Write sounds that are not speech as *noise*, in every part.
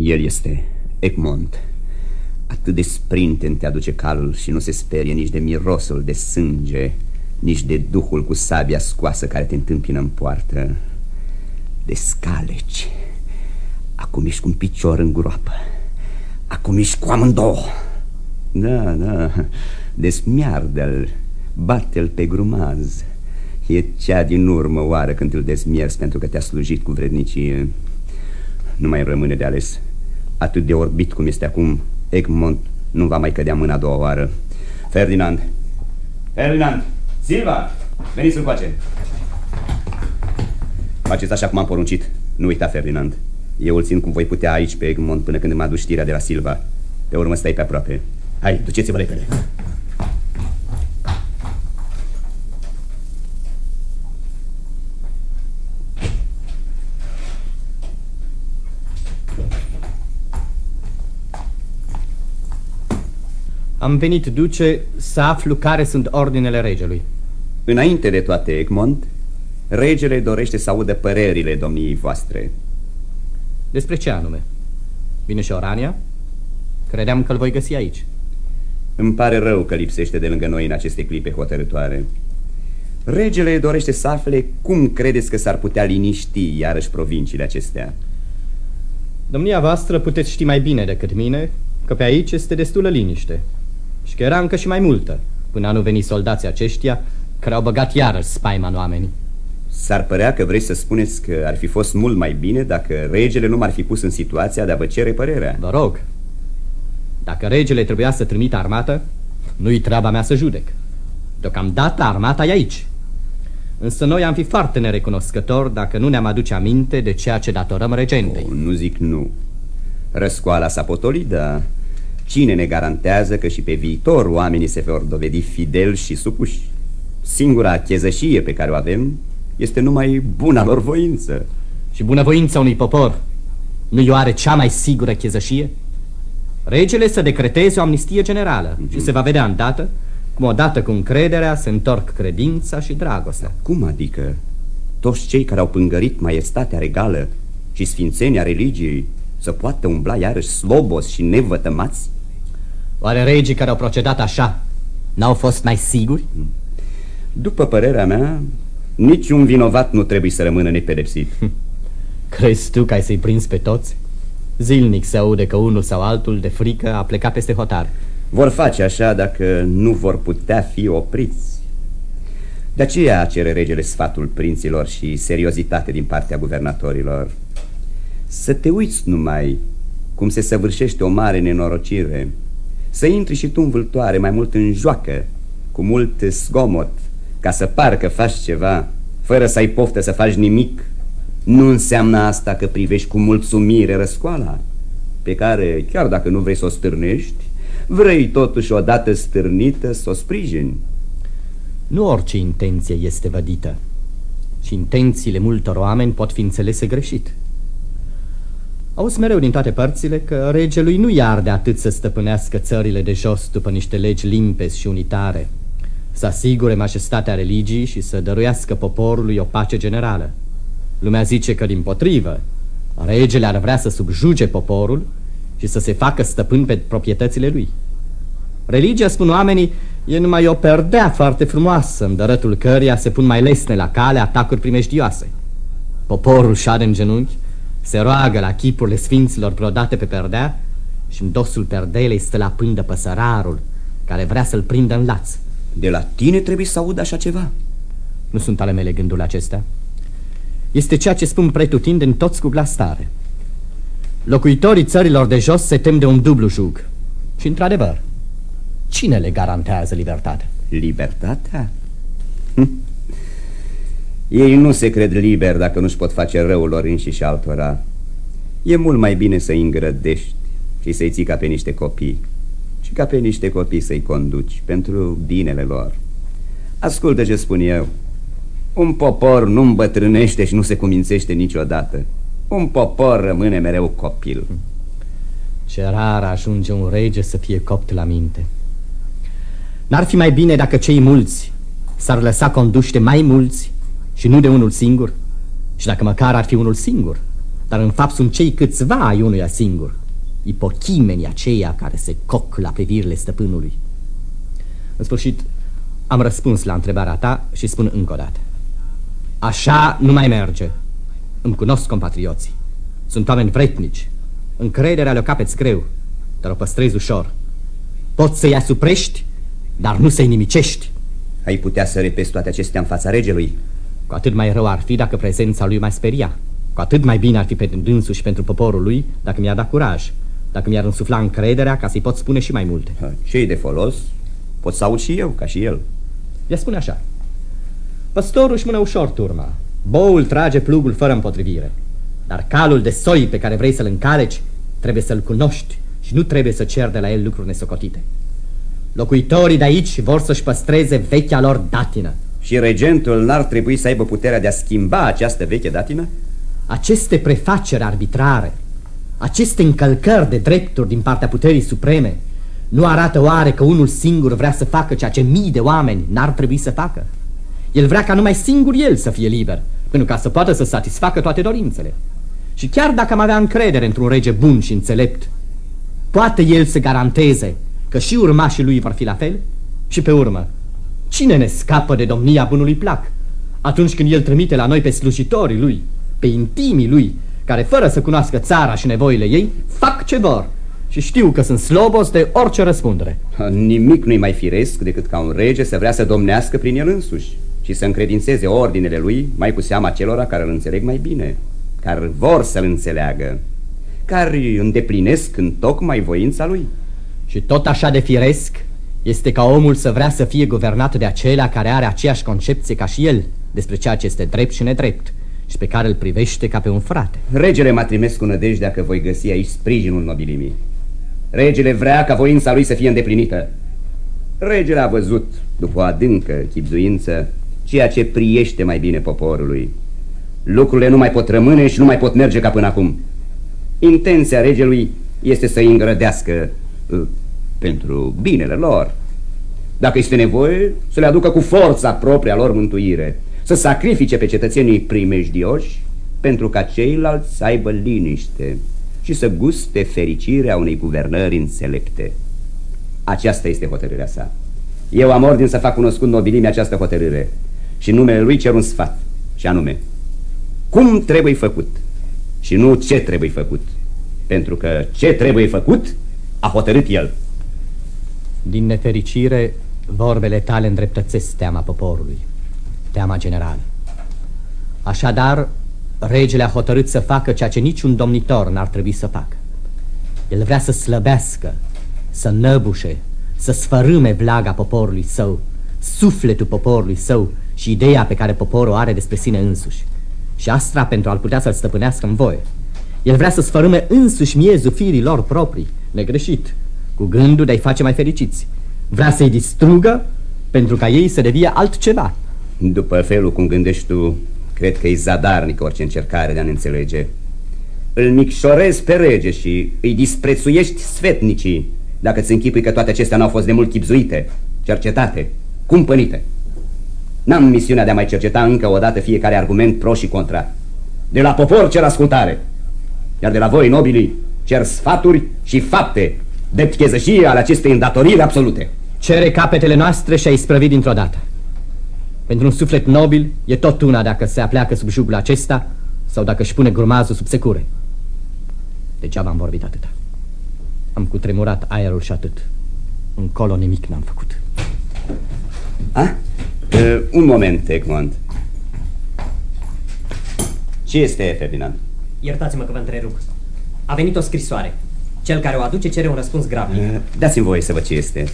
El este Egmont. Atât de sprinten te aduce calul și nu se sperie nici de mirosul de sânge, nici de duhul cu sabia scoasă care te întâmpină în poartă. De scaleci. Acum ești cu un picior în groapă. Acum ești cu amândouă. Da, da, desmiardă-l, bate-l pe grumaz. E cea din urmă oară când îl desmierzi pentru că te-a slujit cu vrednicie. Nu mai rămâne de ales. Atât de orbit cum este acum, Egmont nu va mai cădea mâna a doua oară. Ferdinand! Ferdinand! Silva! Veniți încoace! Faceți așa cum am poruncit. Nu uita, Ferdinand. Eu îl țin cum voi putea aici pe Egmont până când îmi aduci știrea de la Silva. Pe urmă stai pe aproape. Hai, duceți-vă repede. Am venit, duce, să aflu care sunt ordinele regelui. Înainte de toate, Egmont, regele dorește să audă părerile domniei voastre. Despre ce anume? Vine și Orania? Credeam că îl voi găsi aici. Îmi pare rău că lipsește de lângă noi în aceste clipe hotărătoare. Regele dorește să afle cum credeți că s-ar putea liniști iarăși provinciile acestea. Domnia voastră puteți ști mai bine decât mine că pe aici este destulă liniște și că era încă și mai multă până a nu veni soldații aceștia care au băgat iarăși spaima în oameni. S-ar părea că vrei să spuneți că ar fi fost mult mai bine dacă regele nu m-ar fi pus în situația de a vă cere părerea. Vă rog, dacă regele trebuia să trimită armată, nu-i treaba mea să judec. Deocamdată armata e aici. Însă noi am fi foarte nerecunoscători dacă nu ne-am aduce aminte de ceea ce datorăm regentei. Oh, nu zic nu. Răscoala s-a potolit, dar cine ne garantează că și pe viitor oamenii se vor dovedi fideli și supuși? Singura chezășie pe care o avem este numai buna lor voință. Și bunăvoința unui popor nu-i oare cea mai sigură chezășie? Regele să decreteze o amnistie generală mm -hmm. și se va vedea îndată cum odată cu încrederea se întorc credința și dragostea. Cum adică? Toți cei care au pângărit maestatea regală și sfințenia religiei să poată umbla iarăși slobos și nevătămați? Oare regii care au procedat așa n-au fost mai siguri? După părerea mea, niciun vinovat nu trebuie să rămână nepedepsit. *laughs* Crezi tu că ai să-i prins pe toți? Zilnic se aude că unul sau altul de frică a plecat peste hotar. Vor face așa dacă nu vor putea fi opriți. De aceea cere regele sfatul prinților și seriozitate din partea guvernatorilor. Să te uiți numai cum se săvârșește o mare nenorocire. Să intri și tu în vâltoare mai mult în joacă, cu mult zgomot, ca să par că faci ceva, fără să ai poftă să faci nimic. Nu înseamnă asta că privești cu mulțumire răscoala, pe care, chiar dacă nu vrei să o stârnești, vrei totuși odată stârnită să o sprijini. Nu orice intenție este vădită și intențiile multor oameni pot fi înțelese greșit. Auzi mereu din toate părțile că regelui nu i de atât să stăpânească țările de jos după niște legi limpezi și unitare, să asigure majestatea religiei și să dăruiască poporului o pace generală. Lumea zice că, din potrivă, regele ar vrea să subjuge poporul și să se facă stăpân pe proprietățile lui. Religia, spun oamenii, e numai o perdea foarte frumoasă, în dărătul căreia se pun mai lesne la cale atacuri primejdioase. Poporul șade în genunchi, se roagă la chipurile sfinților brodate pe perdea și în dosul perdelei stă la pândă păsărarul, care vrea să-l prindă în laț. De la tine trebuie să aud așa ceva? Nu sunt ale mele gândurile acestea. Este ceea ce spun pretutindeni toți cu glas tare. Locuitorii țărilor de jos se tem de un dublu jug. Și, într-adevăr, cine le garantează libertatea? Libertatea? Hm. Ei nu se cred liberi dacă nu-și pot face răul lor înșiși altora. E mult mai bine să-i îngrădești și să-i ții ca pe niște copii și ca pe niște copii să-i conduci pentru binele lor. Ascultă ce spun eu. Un popor nu îmbătrânește și nu se cumințește niciodată. Un popor rămâne mereu copil. Ce rar ajunge un rege să fie copt la minte. N-ar fi mai bine dacă cei mulți s-ar lăsa conduște mai mulți și nu de unul singur? Și dacă măcar ar fi unul singur, dar în fapt sunt cei câțiva ai unuia singur, ipochimenii aceia care se coc la privirile stăpânului. În sfârșit, am răspuns la întrebarea ta și spun încă o dată. Așa nu mai merge. Îmi cunosc compatrioții. Sunt oameni vretnici. Încrederea le-o capeți greu, dar o păstrezi ușor. Poți să-i asuprești, dar nu să-i nimicești. Ai putea să repezi toate acestea în fața regelui? Cu atât mai rău ar fi dacă prezența lui mai speria. Cu atât mai bine ar fi pentru dânsul și pentru poporul lui dacă mi-ar da curaj, dacă mi-ar însufla încrederea ca să-i pot spune și mai multe. Ce-i de folos? Pot să aud și eu, ca și el. Ea spune așa. Păstorul își mână ușor turma. Boul trage plugul fără împotrivire. Dar calul de soi pe care vrei să-l încaleci trebuie să-l cunoști și nu trebuie să cer de la el lucruri nesocotite. Locuitorii de aici vor să-și păstreze vechea lor datină. Și regentul n-ar trebui să aibă puterea de a schimba această veche datină? Aceste prefaceri arbitrare, aceste încălcări de drepturi din partea puterii supreme, nu arată oare că unul singur vrea să facă ceea ce mii de oameni n-ar trebui să facă? El vrea ca numai singur el să fie liber, pentru ca să poată să satisfacă toate dorințele. Și chiar dacă am avea încredere într-un rege bun și înțelept, poate el să garanteze că și urmașii lui vor fi la fel? Și pe urmă, cine ne scapă de domnia bunului plac? Atunci când el trimite la noi pe slujitorii lui, pe intimii lui, care fără să cunoască țara și nevoile ei, fac ce vor și știu că sunt slobos de orice răspundere. Nimic nu-i mai firesc decât ca un rege să vrea să domnească prin el însuși și să încredințeze ordinele lui mai cu seama celora care îl înțeleg mai bine, care vor să-l înțeleagă, care îndeplinesc în tocmai voința lui. Și tot așa de firesc este ca omul să vrea să fie guvernat de acelea care are aceeași concepție ca și el despre ceea ce este drept și nedrept și pe care îl privește ca pe un frate. Regele mă trimis cu nădejdea că voi găsi aici sprijinul nobilimii. Regele vrea ca voința lui să fie îndeplinită. Regele a văzut, după o adâncă chipzuință, ceea ce priește mai bine poporului. Lucrurile nu mai pot rămâne și nu mai pot merge ca până acum. Intenția regelui este să îi îngrădească uh, pentru binele lor. Dacă este nevoie, să le aducă cu forța propria lor mântuire, să sacrifice pe cetățenii primejdioși pentru ca ceilalți să aibă liniște și să guste fericirea unei guvernări înțelepte. Aceasta este hotărârea sa. Eu am ordin să fac cunoscut nobilimea această hotărâre și numele lui cer un sfat, și anume, cum trebuie făcut și nu ce trebuie făcut, pentru că ce trebuie făcut a hotărât el. Din nefericire, vorbele tale îndreptățesc teama poporului, teama generală. Așadar, regele a hotărât să facă ceea ce niciun domnitor n-ar trebui să facă. El vrea să slăbească, să năbușe, să sfărâme vlaga poporului său, sufletul poporului său și ideea pe care poporul are despre sine însuși. Și asta pentru a-l putea să-l stăpânească în voie. El vrea să sfărâme însuși miezul firii lor proprii, negreșit, cu gândul de a-i face mai fericiți. Vrea să-i distrugă pentru ca ei să devie altceva. După felul cum gândești tu, cred că e zadarnic orice încercare de a ne înțelege. Îl micșorezi pe rege și îi disprețuiești sfetnicii dacă ți închipui că toate acestea n-au fost de mult chipzuite, cercetate, cumpănite. N-am misiunea de a mai cerceta încă o dată fiecare argument pro și contra. De la popor cer ascultare, iar de la voi, nobilii, cer sfaturi și fapte de chezășie ale acestei îndatoriri absolute. Cere capetele noastre și ai sprăvit dintr-o dată. Pentru un suflet nobil e tot una dacă se apleacă sub jugul acesta sau dacă își pune grumazul sub secure. Degeaba am vorbit atâta. Am cutremurat aerul și atât. Încolo nimic n-am făcut. A? Uh, un moment, Egmont. Ce este, Ferdinand? Iertați-mă că vă întrerup. A venit o scrisoare. Cel care o aduce cere un răspuns grav. Uh, Dați-mi voie să văd ce este.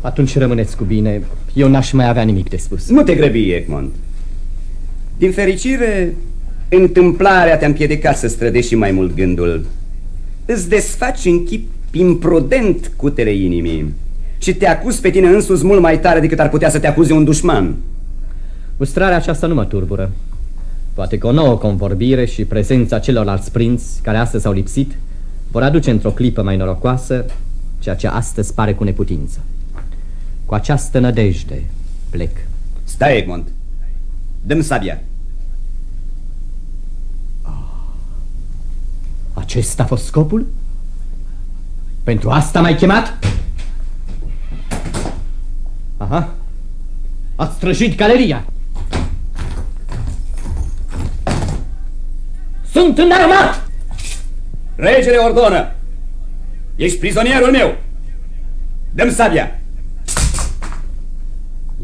Atunci rămâneți cu bine. Eu n-aș mai avea nimic de spus. Nu te grăbi, Egmont. Din fericire, întâmplarea te-a împiedicat să strădești și mai mult gândul. Îți desfaci în chip imprudent cutele inimii și te acuz pe tine însuți mult mai tare decât ar putea să te acuze un dușman. Mustrarea aceasta nu mă turbură. Poate că o nouă convorbire și prezența celorlalți prinți care astăzi au lipsit vor aduce într-o clipă mai norocoasă ceea ce astăzi pare cu neputință. Cu această nădejde plec. Stai, Egmont. Dăm sabia. Oh. Acesta a fost scopul? Pentru asta m-ai chemat? Aha. Ați străjit galeria. Sunt înarmat! Regele ordonă! Ești prizonierul meu! Dăm sabia!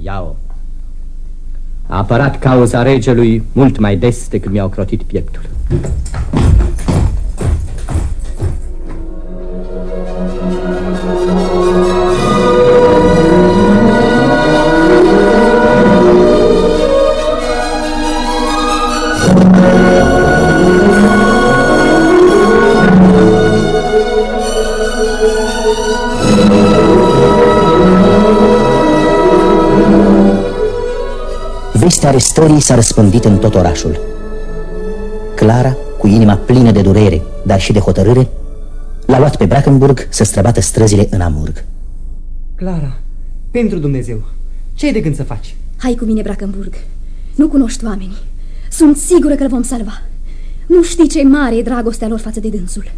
Iau. A apărat cauza regelui mult mai des decât mi-au crotit pieptul. Vestea arestării s-a răspândit în tot orașul. Clara, cu inima plină de durere, dar și de hotărâre, l-a luat pe Brackenburg să străbată străzile în Amurg. Clara, pentru Dumnezeu, ce ai de gând să faci? Hai cu mine, Brackenburg. Nu cunoști oamenii. Sunt sigură că îl vom salva. Nu știi ce mare e dragostea lor față de dânsul.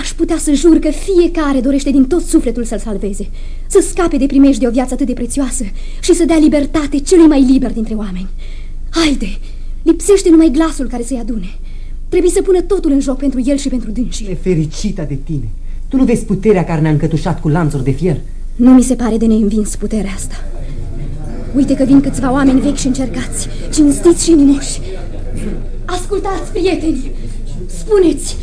Aș putea să jur că fiecare dorește din tot sufletul să-l salveze, să scape de primești de o viață atât de prețioasă și să dea libertate celui mai liber dintre oameni. Haide, lipsește numai glasul care să-i adune. Trebuie să pună totul în joc pentru el și pentru dânsii. Nefericita de tine! Tu nu vezi puterea care ne-a încătușat cu lanțuri de fier? Nu mi se pare de neînvins puterea asta. Uite că vin câțiva oameni vechi și încercați, cinstiți și inimoși. Ascultați, prieteni! Spuneți,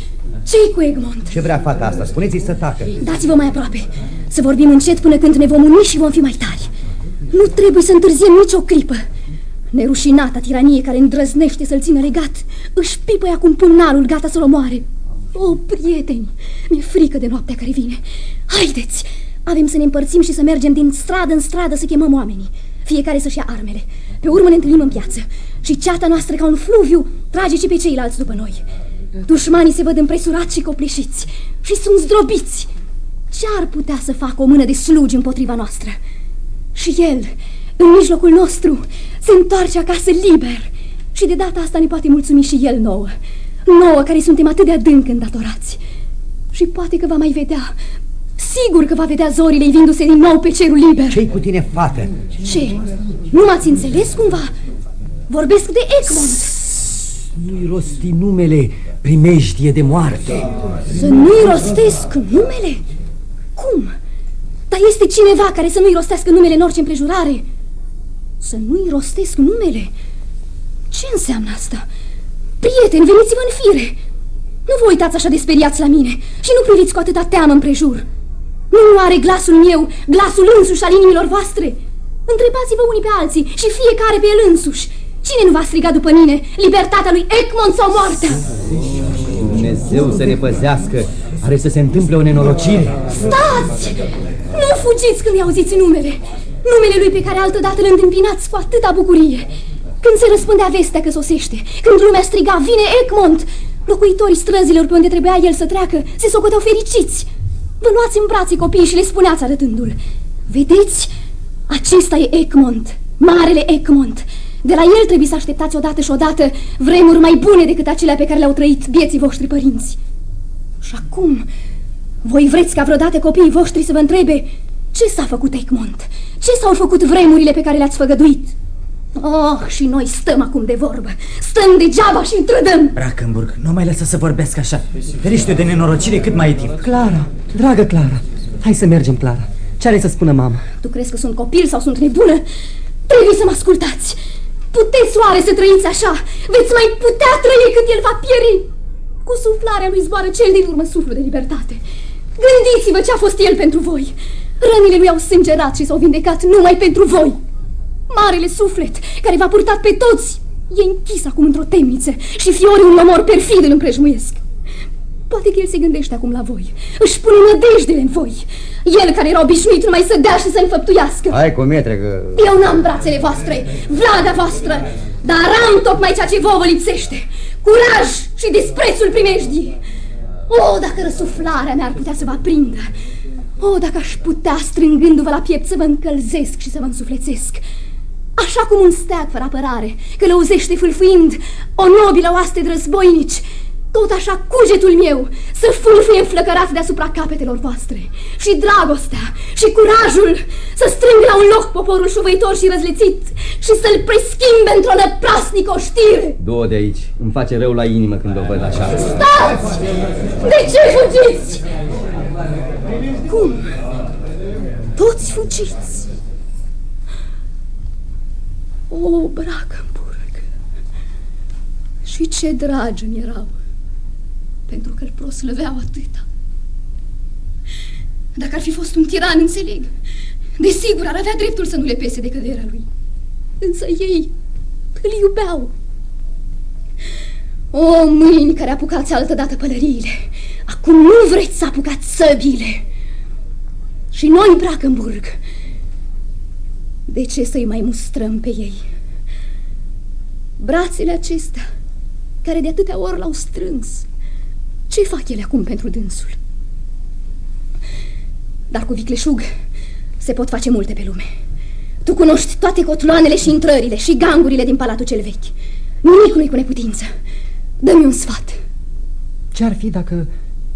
ce-i cu Egmont? Ce vrea fata asta? Spuneți-i să tacă. Dați-vă mai aproape. Să vorbim încet până când ne vom uni și vom fi mai tari. Nu trebuie să întârziem nicio clipă. Nerușinata tiranie care îndrăznește să-l țină legat își pipă acum pumnalul gata să-l omoare. O, prieteni, mi-e frică de noaptea care vine. Haideți! Avem să ne împărțim și să mergem din stradă în stradă să chemăm oamenii. Fiecare să-și ia armele. Pe urmă ne întâlnim în piață. Și ceata noastră ca un fluviu trage și pe ceilalți după noi. Dușmanii se văd împresurați și copleșiți și sunt zdrobiți. Ce ar putea să facă o mână de slugi împotriva noastră? Și el, în mijlocul nostru, se întoarce acasă liber și de data asta ne poate mulțumi și el nouă. Nouă care suntem atât de adânc îndatorați. Și poate că va mai vedea, sigur că va vedea zorile ivindu-se din nou pe cerul liber. Ce-i cu tine, fată? Ce? Nu m-ați înțeles cumva? Vorbesc de Egmont. Nu-i rosti numele, primejdie de moarte. Să nu-i rostesc numele? Cum? Dar este cineva care să nu-i rostească numele în orice împrejurare? Să nu-i rostesc numele? Ce înseamnă asta? Prieteni, veniți-vă în fire! Nu vă uitați așa de speriați la mine și nu priviți cu atâta teamă împrejur. Nu are glasul meu, glasul însuși al inimilor voastre? Întrebați-vă unii pe alții și fiecare pe el însuși. Cine nu va striga după mine libertatea lui Egmont sau moartea? Dumnezeu să ne păzească! Are să se întâmple o nenorocire? Stați! Nu fugiți când i-auziți numele! Numele lui pe care altădată îl întâmpinați cu atâta bucurie! Când se răspundea vestea că sosește, când lumea striga, vine Egmont, locuitorii străzilor pe unde trebuia el să treacă se socoteau fericiți. Vă luați în brațe copiii și le spuneați arătându-l. Vedeți? Acesta e Egmont, marele Egmont. De la el trebuie să așteptați odată și odată vremuri mai bune decât acelea pe care le-au trăit vieții voștri părinți. Și acum, voi vreți ca vreodată copiii voștri să vă întrebe ce s-a făcut Egmont? Ce s-au făcut vremurile pe care le-ați făgăduit? Oh, și noi stăm acum de vorbă. Stăm degeaba și întrădăm. Brackenburg, nu mai lăsa să vorbească așa. Ferește de nenorocire cât mai e timp. Clara, dragă Clara, hai să mergem, Clara. Ce are să spună mama? Tu crezi că sunt copil sau sunt nebună? Trebuie să mă ascultați. Puteți oare să trăiți așa? Veți mai putea trăi când el va pieri? Cu suflarea lui zboară cel din urmă suflu de libertate. Gândiți-vă ce a fost el pentru voi. Rănile lui au sângerat și s-au vindecat numai pentru voi. Marele suflet care v-a purtat pe toți e închis acum într-o temniță și fiorii un omor perfid îl împrejmuiesc. Poate că el se gândește acum la voi. Își pune nădejdele în voi. El care era obișnuit numai să dea și să înfăptuiască. Hai cu mietre că... Eu n-am brațele voastre, vlada voastră, dar am tocmai ceea ce vouă vă lipsește. Curaj și disprețul primejdii. O, dacă răsuflarea mea ar putea să vă aprindă. O, dacă aș putea, strângându-vă la piept, să vă încălzesc și să vă însuflețesc. Așa cum un steag fără apărare, călăuzește fâlfâind o nobilă oaste de războinici, tot așa cugetul meu să fâlfâie înflăcărat deasupra capetelor voastre și dragostea și curajul să strâng la un loc poporul șuvăitor și răzlețit și să-l preschimbe într-o năprasnică știre. Du-o de aici, îmi face rău la inimă când o văd așa. Stați! De ce fugiți? Cum? Toți fugiți? O, Brackenburg! Și ce dragi mi erau! Pentru că îl proslăveau atâta. Dacă ar fi fost un tiran, înțeleg. Desigur, ar avea dreptul să nu le pese de căderea lui. Însă ei îl iubeau. O, mâini care apucați altădată pălăriile, acum nu vreți să apucați săbile. Și noi, Brackenburg, de ce să-i mai mustrăm pe ei? Brațele acestea, care de atâtea ori l-au strâns, ce fac ele acum pentru dânsul? Dar cu vicleșug se pot face multe pe lume. Tu cunoști toate cotloanele și intrările și gangurile din palatul cel vechi. Nimic nu-i cu neputință. Dă-mi un sfat. Ce-ar fi dacă,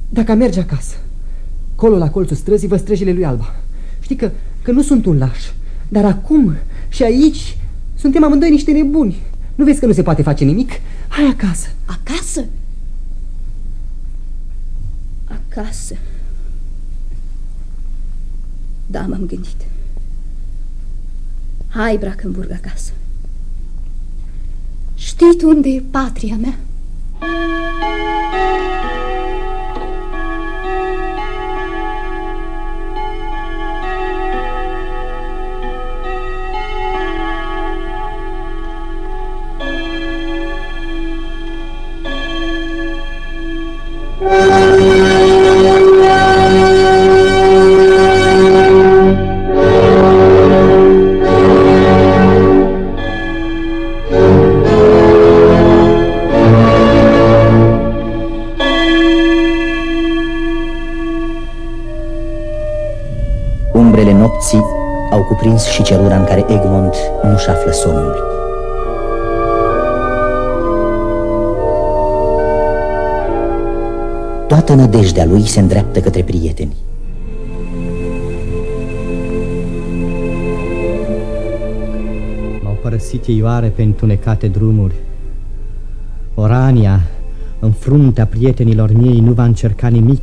dacă merge acasă? Colo la colțul străzii vă străjile lui Alba. Știi că, că nu sunt un laș, dar acum și aici suntem amândoi niște nebuni. Nu vezi că nu se poate face nimic? Hai acasă. Acasă? Acasă. Da, m-am gândit. Hai, Brackenburg, acasă. Știi tu unde e patria mea? Cuprins și celura în care Egmont nu-și află somnul. Toată nădejdea lui se îndreaptă către prieteni. M-au părăsit ei oare pe întunecate drumuri. Orania, în fruntea prietenilor mei, nu va încerca nimic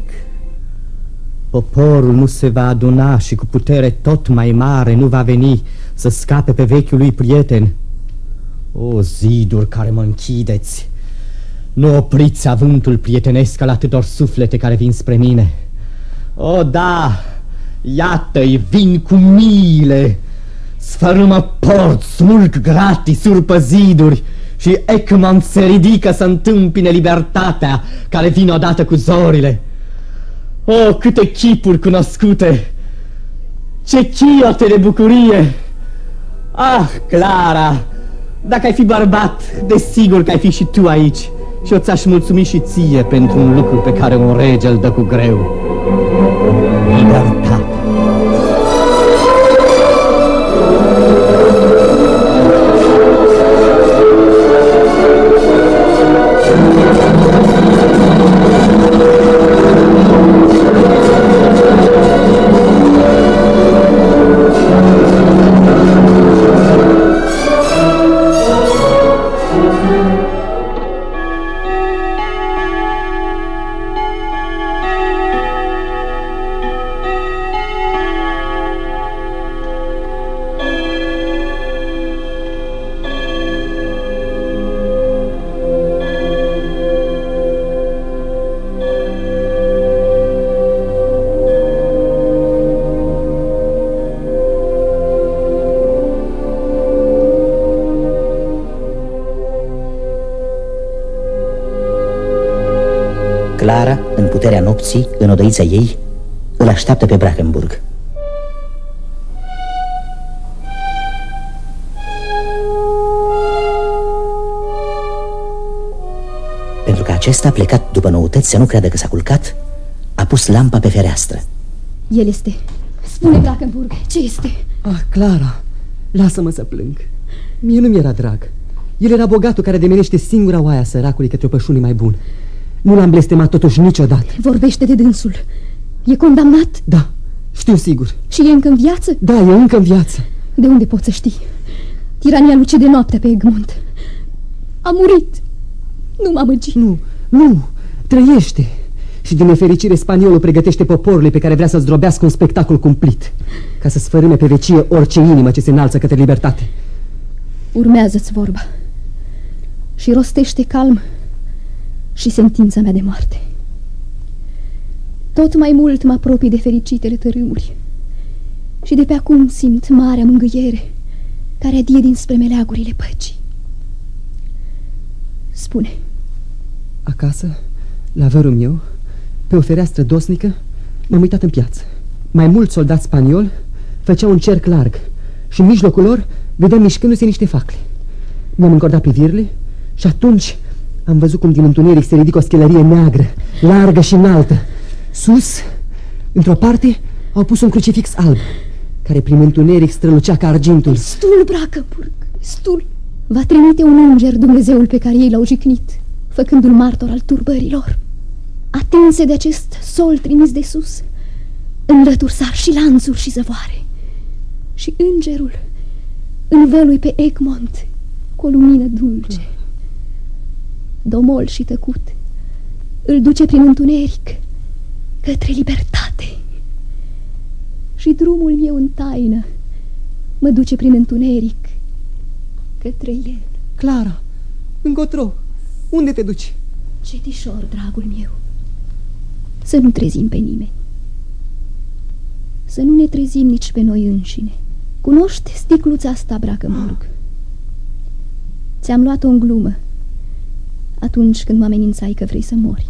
Poporul nu se va aduna și cu putere tot mai mare nu va veni să scape pe vechiul lui prieten. O, ziduri care mă închideți! Nu opriți avântul prietenesc al atâtor suflete care vin spre mine. O, da, iată-i, vin cu miile, sfărâmă port, smulg gratis, urpă ziduri și Ekman se ridică să întâmpine libertatea care vine odată cu zorile. Oh, câte chipuri cunoscute! Ce chiote de bucurie! Ah, Clara, dacă ai fi bărbat, desigur că ai fi și tu aici și o ți-aș mulțumi și ție pentru un lucru pe care un rege îl dă cu greu. Libertate. Puterea nopții, în odăița ei, îl așteaptă pe Brackenburg. Pentru că acesta, plecat după noutăți să nu creadă că s-a culcat, a pus lampa pe fereastră. El este. Spune, Brackenburg, ce este? Ah, Clara, lasă-mă să plâng. Mie nu mi-era drag. El era bogatul care demenește singura oaia săracului către o pășune mai bun. Nu l-am blestemat totuși niciodată. Vorbește de dânsul. E condamnat? Da, știu sigur. Și e încă în viață? Da, e încă în viață. De unde poți să știi? Tirania lucide noaptea pe Egmont. A murit. Nu m-am amăgi. Nu, nu, trăiește. Și din nefericire spaniolul pregătește poporului pe care vrea să zdrobească un spectacol cumplit Ca să sfărâme pe vecie orice inimă ce se înalță către libertate Urmează-ți vorba Și rostește calm și sentința mea de moarte Tot mai mult mă apropii de fericitele tărâmuri Și de pe acum simt marea mângâiere Care adie dinspre meleagurile păcii Spune Acasă, la vărul meu pe o fereastră dosnică m-am uitat în piață. Mai mulți soldați spanioli făceau un cerc larg și în mijlocul lor vedeam mișcându-se niște facle. Mi-am încordat privirile și atunci am văzut cum din întuneric se ridică o schelărie neagră, largă și înaltă. Sus, într-o parte, au pus un crucifix alb, care prin întuneric strălucea ca argintul. Stul, Bracăburg, stul! Va trimite un înger Dumnezeul pe care ei l-au jicnit, făcându-l martor al turbărilor atinse de acest sol trimis de sus, în sar și lanțuri și zăvoare. Și îngerul învălui pe Egmont cu o lumină dulce. Domol și tăcut îl duce prin întuneric către libertate. Și drumul meu în taină mă duce prin întuneric către el. Clara, încotro, unde te duci? Cetișor, dragul meu. Să nu trezim pe nimeni. Să nu ne trezim nici pe noi înșine. Cunoști sticluța asta, Bracămurg? Ți-am luat-o în glumă atunci când mă amenințai că vrei să mori.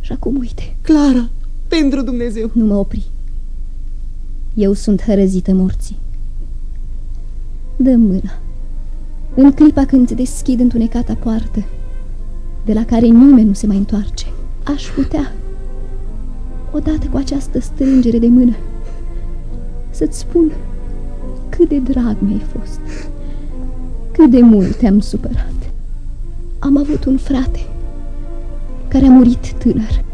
Și acum uite. Clara, pentru Dumnezeu! Nu mă opri. Eu sunt hărăzită morții. dă mâna. În clipa când te deschid întunecata poartă, de la care nimeni nu se mai întoarce, aș putea, odată cu această strângere de mână, să-ți spun cât de drag mi-ai fost, cât de mult te-am supărat. Am avut un frate care a murit tânăr.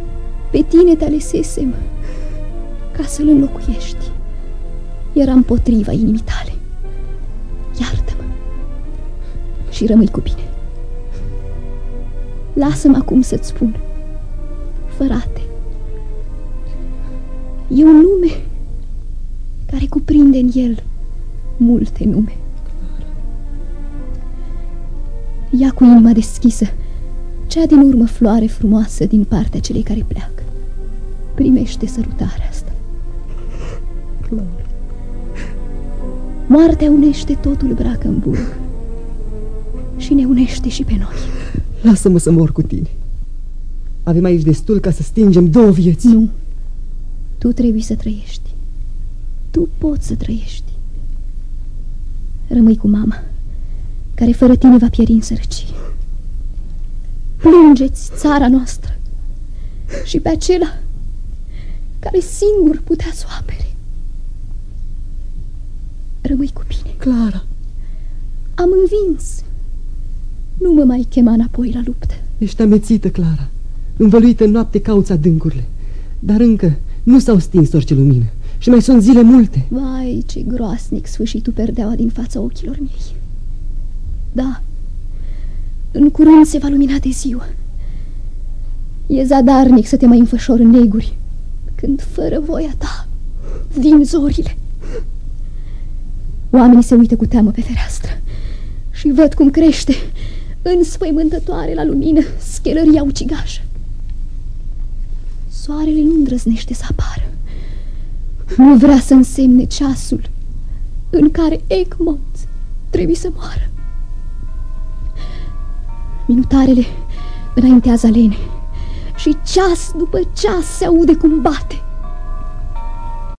Pe tine te alesesem ca să-l înlocuiești. Era împotriva inimii tale. Iartă-mă și rămâi cu bine. Lasă-mă acum să-ți spun frate. E un nume care cuprinde în el multe nume. Ia cu inima deschisă cea din urmă floare frumoasă din partea celei care pleacă. Primește sărutarea asta. Moartea unește totul bracă în burg și ne unește și pe noi. Lasă-mă să mor cu tine. Avem aici destul ca să stingem două vieți. Nu. Tu trebuie să trăiești. Tu poți să trăiești. Rămâi cu mama, care fără tine va pieri în sărăcie. Plângeți țara noastră și pe acela care singur putea să o apere. Rămâi cu bine. Clara. Am învins. Nu mă mai chema înapoi la luptă. Ești amețită, Clara. Învăluită în noapte cauți adâncurile Dar încă nu s-au stins orice lumină Și mai sunt zile multe Vai, ce groasnic sfârșitul perdeaua din fața ochilor mei Da, în curând se va lumina de ziua E zadarnic să te mai înfășor în neguri Când fără voia ta vin zorile Oamenii se uită cu teamă pe fereastră Și văd cum crește înspăimântătoare la lumină schelăria ucigașă Soarele nu îndrăznește să apară. Nu vrea să însemne ceasul în care Egmont trebuie să moară. Minutarele înaintează alene și ceas după ceas se aude cum bate.